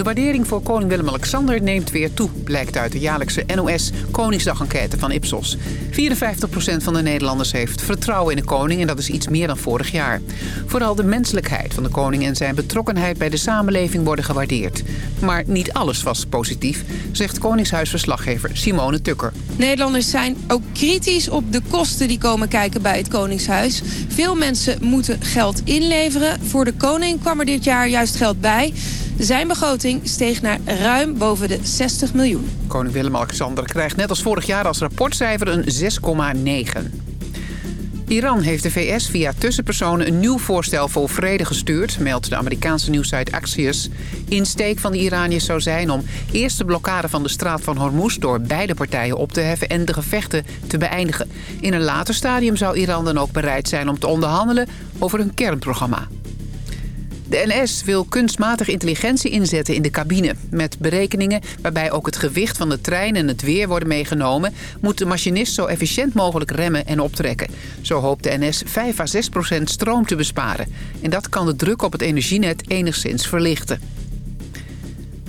De waardering voor koning Willem-Alexander neemt weer toe... blijkt uit de jaarlijkse NOS Koningsdag-enquête van Ipsos. 54% van de Nederlanders heeft vertrouwen in de koning... en dat is iets meer dan vorig jaar. Vooral de menselijkheid van de koning en zijn betrokkenheid... bij de samenleving worden gewaardeerd. Maar niet alles was positief, zegt Koningshuisverslaggever Simone Tukker. Nederlanders zijn ook kritisch op de kosten die komen kijken bij het Koningshuis. Veel mensen moeten geld inleveren. Voor de koning kwam er dit jaar juist geld bij. Zijn begroting steeg naar ruim boven de 60 miljoen. Koning Willem-Alexander krijgt net als vorig jaar als rapportcijfer een 6,9. Iran heeft de VS via tussenpersonen een nieuw voorstel voor vrede gestuurd... meldt de Amerikaanse nieuwsite Axios. Insteek van de Iraniërs zou zijn om eerst de blokkade van de straat van Hormuz... door beide partijen op te heffen en de gevechten te beëindigen. In een later stadium zou Iran dan ook bereid zijn om te onderhandelen over hun kernprogramma. De NS wil kunstmatige intelligentie inzetten in de cabine. Met berekeningen waarbij ook het gewicht van de trein en het weer worden meegenomen... moet de machinist zo efficiënt mogelijk remmen en optrekken. Zo hoopt de NS 5 à 6 procent stroom te besparen. En dat kan de druk op het energienet enigszins verlichten.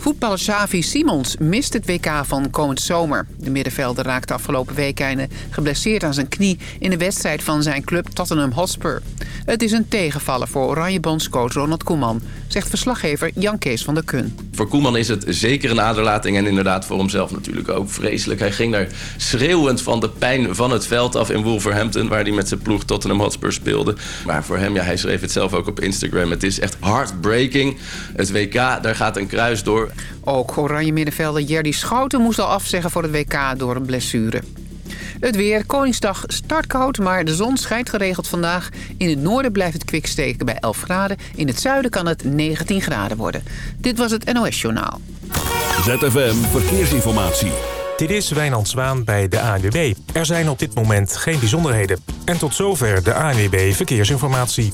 Voetballer Xavi Simons mist het WK van komend zomer. De middenvelder raakte afgelopen week geblesseerd aan zijn knie... in de wedstrijd van zijn club Tottenham Hotspur. Het is een tegenvaller voor Oranje bondscoach Ronald Koeman... zegt verslaggever Jan Kees van der Kun. Voor Koeman is het zeker een aderlating en inderdaad voor hemzelf natuurlijk ook vreselijk. Hij ging daar schreeuwend van de pijn van het veld af in Wolverhampton... waar hij met zijn ploeg Tottenham Hotspur speelde. Maar voor hem, ja, hij schreef het zelf ook op Instagram... het is echt heartbreaking. Het WK, daar gaat een kruis door. Ook oranje middenvelder Jerdy Schouten moest al afzeggen voor het WK door een blessure. Het weer, Koningsdag startkoud, maar de zon schijnt geregeld vandaag. In het noorden blijft het kwik steken bij 11 graden. In het zuiden kan het 19 graden worden. Dit was het NOS Journaal. ZFM Verkeersinformatie. Dit is Wijnand Zwaan bij de ANWB. Er zijn op dit moment geen bijzonderheden. En tot zover de ANWB Verkeersinformatie.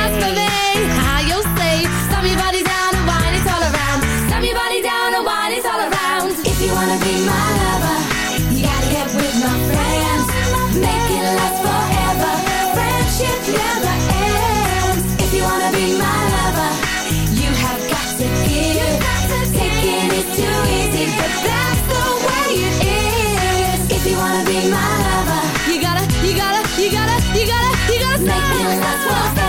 That's what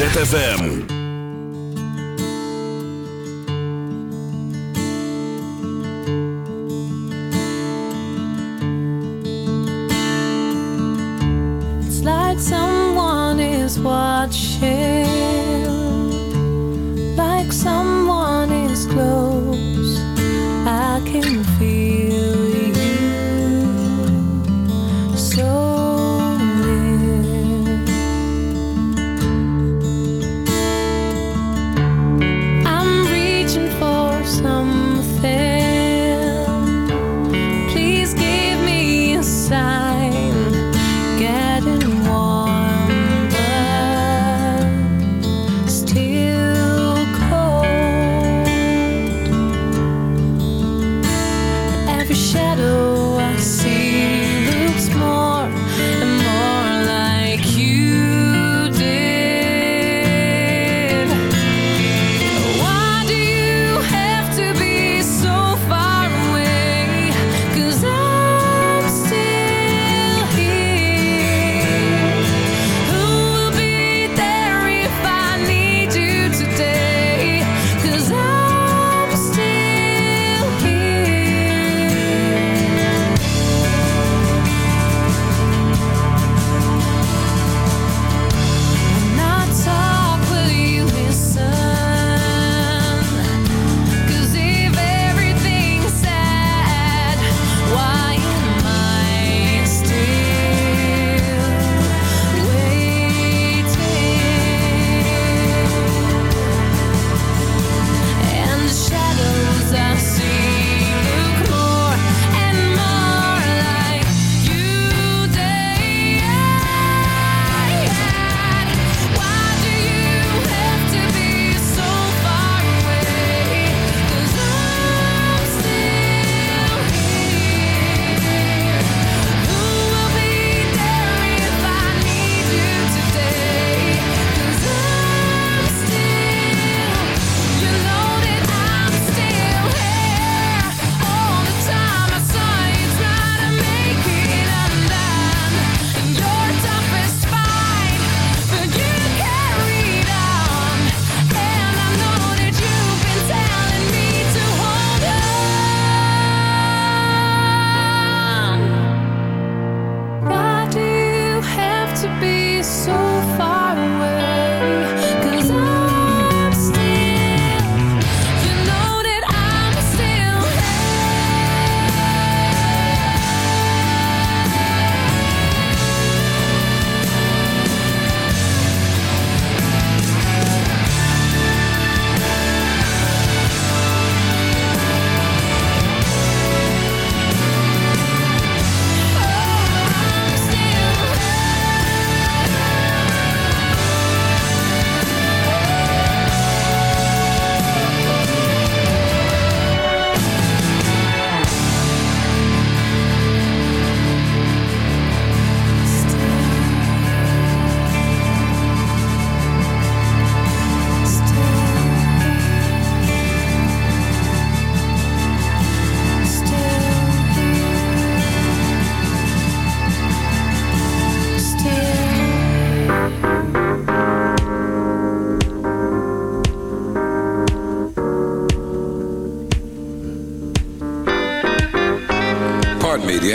ZFM. someone is watching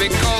because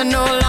to know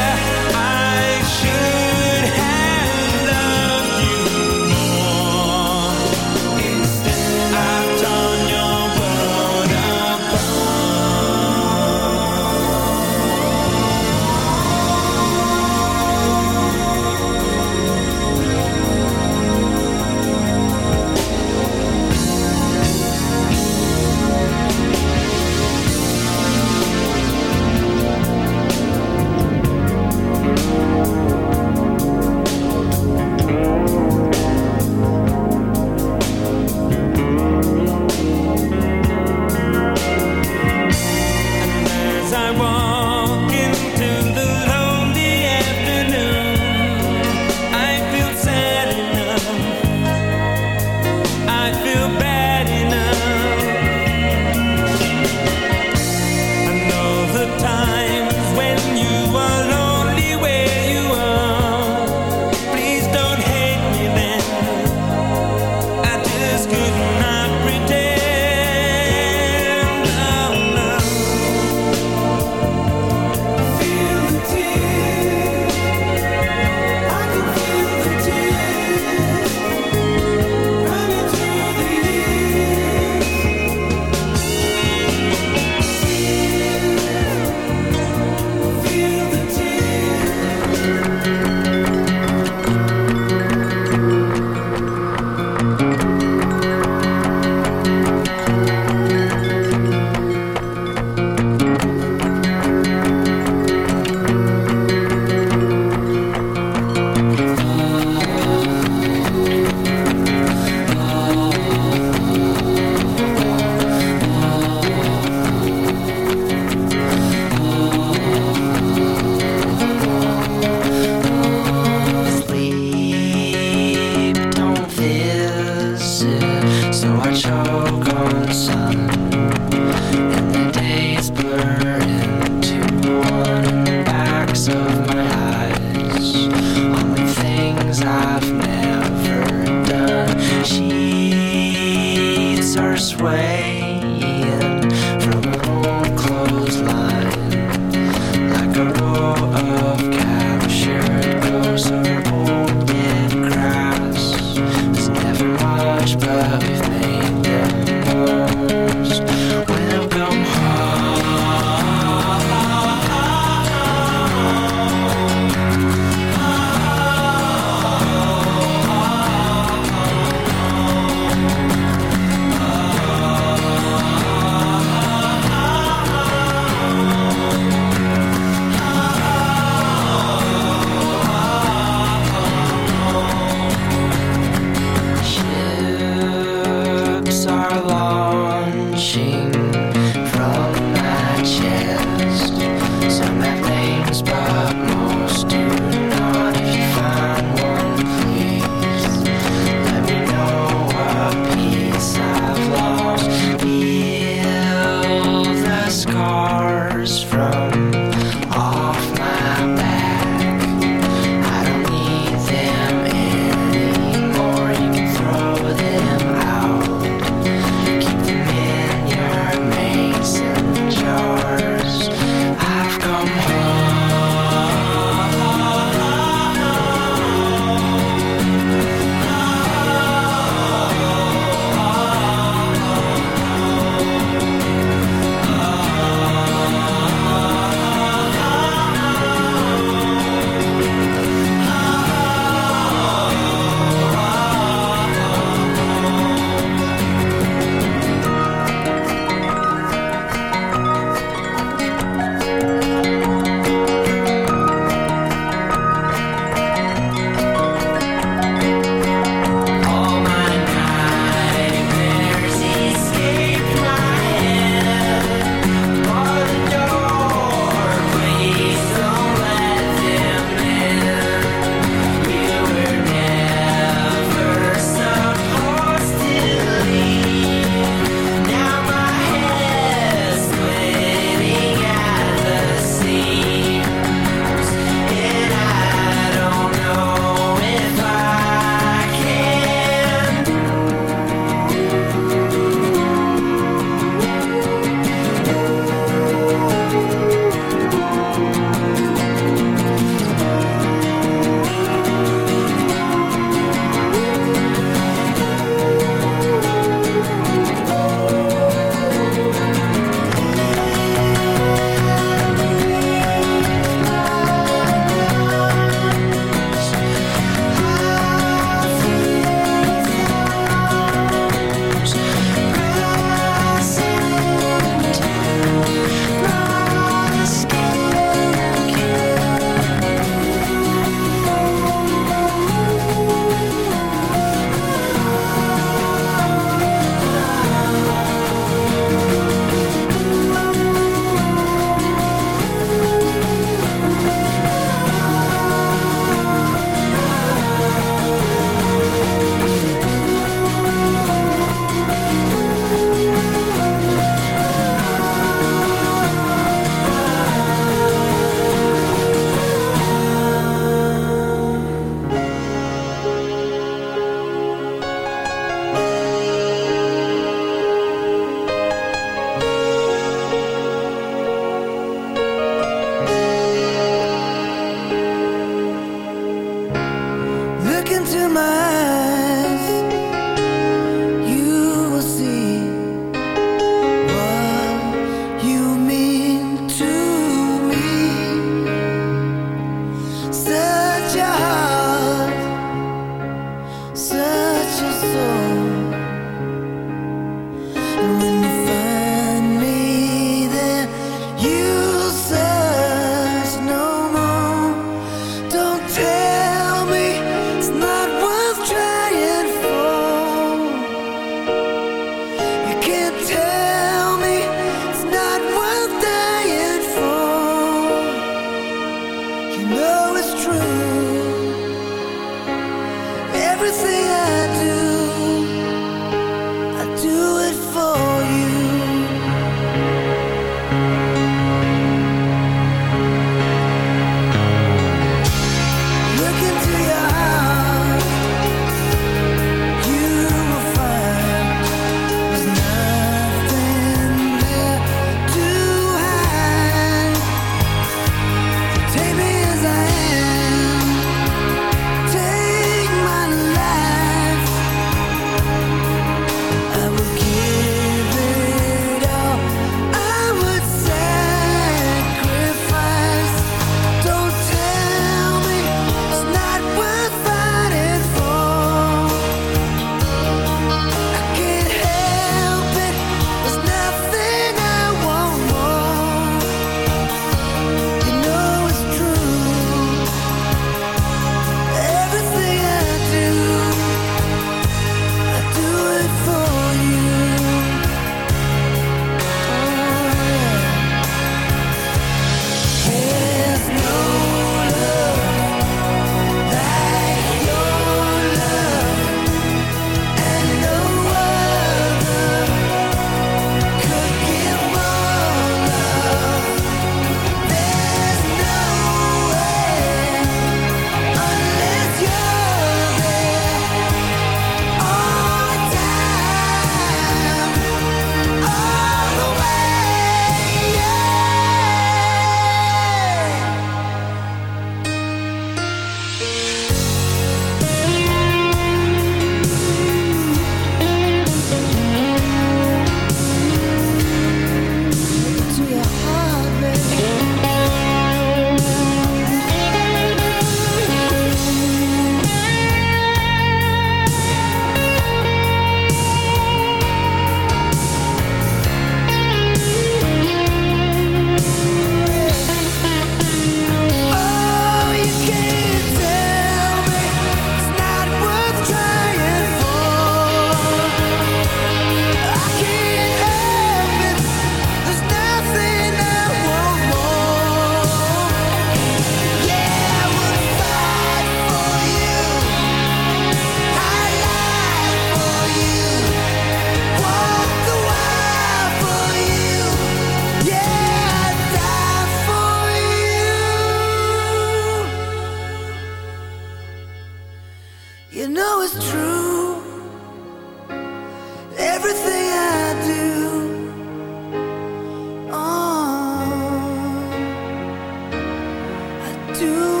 Do.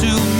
to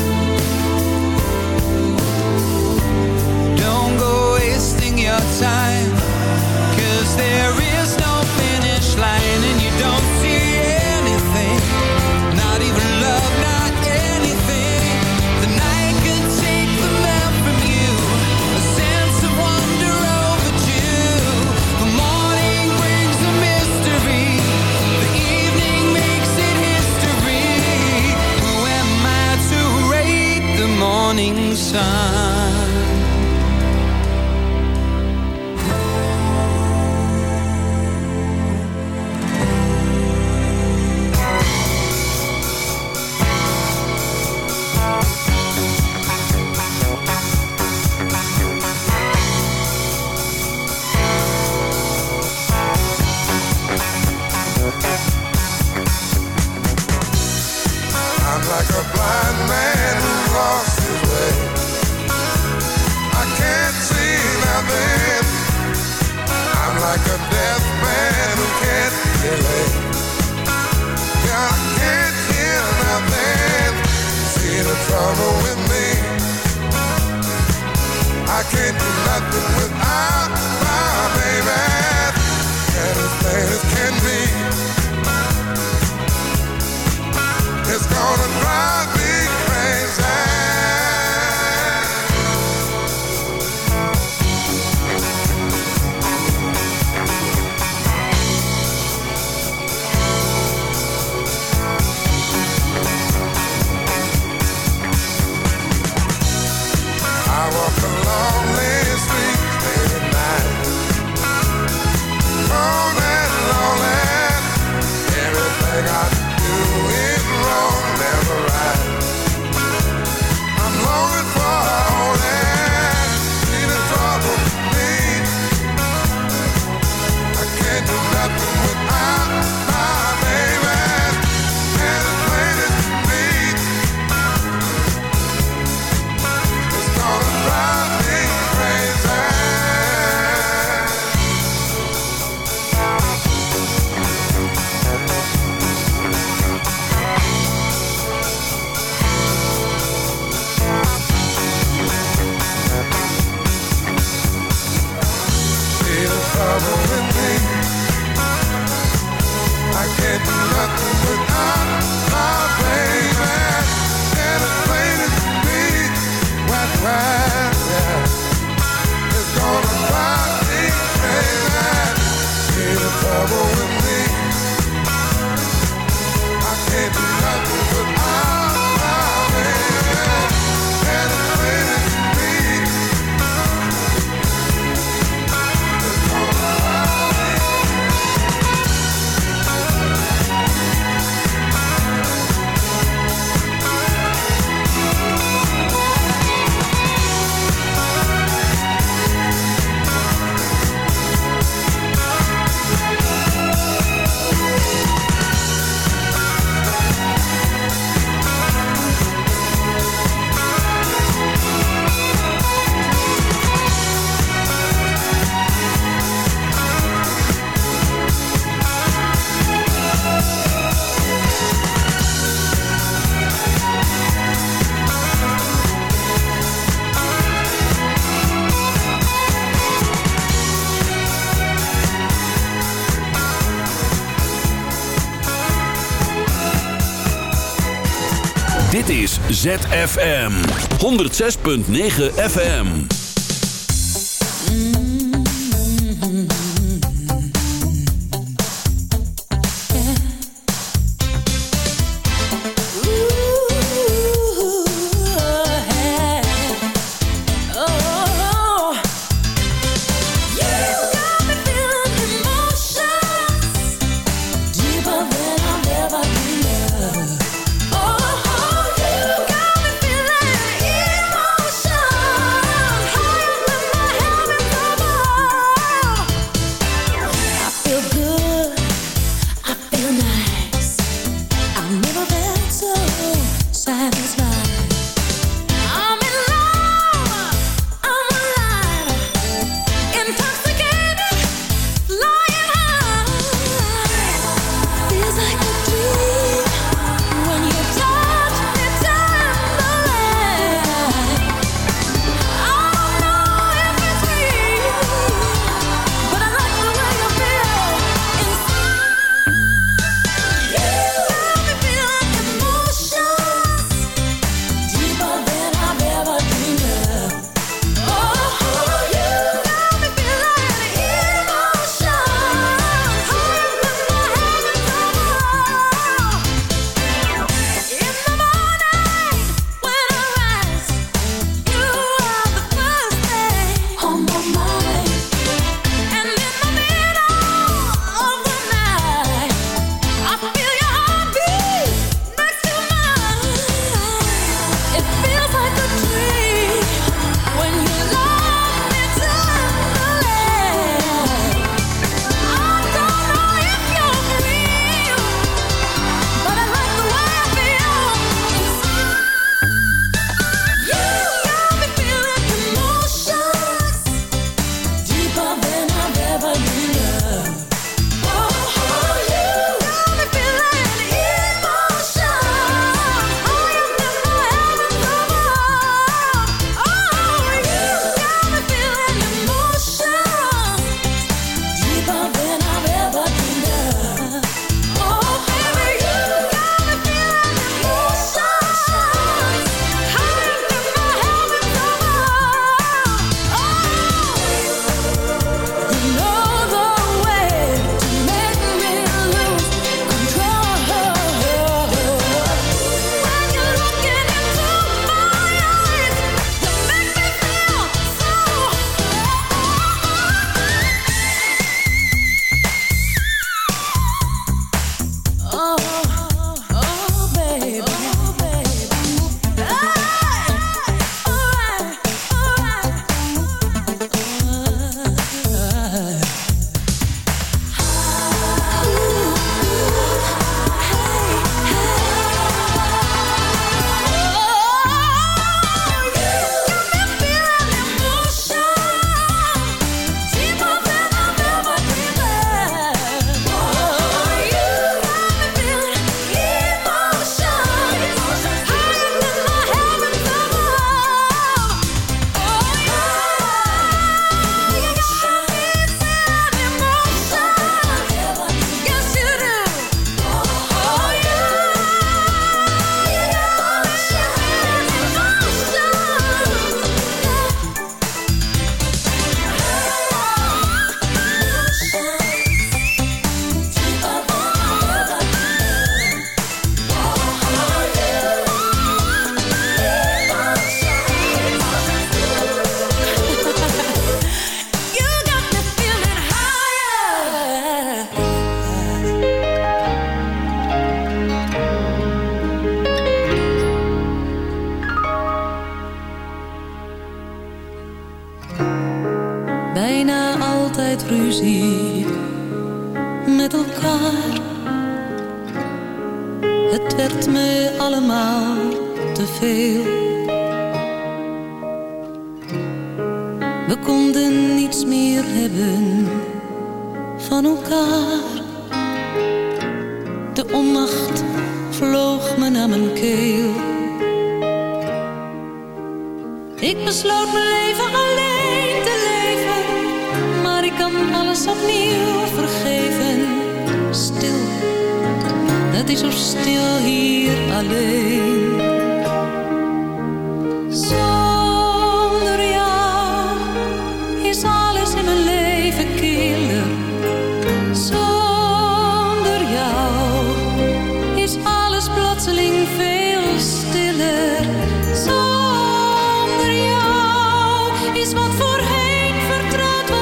time. is ZFM 106.9 FM.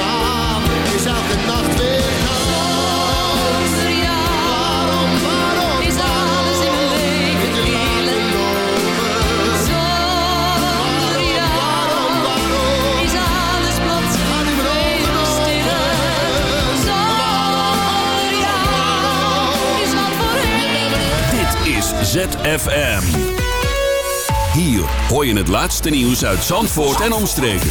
Aan is elke nacht weer koud. Zonder jou Waarom, waarom, is alles in mijn leven. Zonder jou is alles plotseling. Zonder jou is wat voorheen Dit is ZFM. Hier hoor je het laatste nieuws uit Zandvoort en omstreken.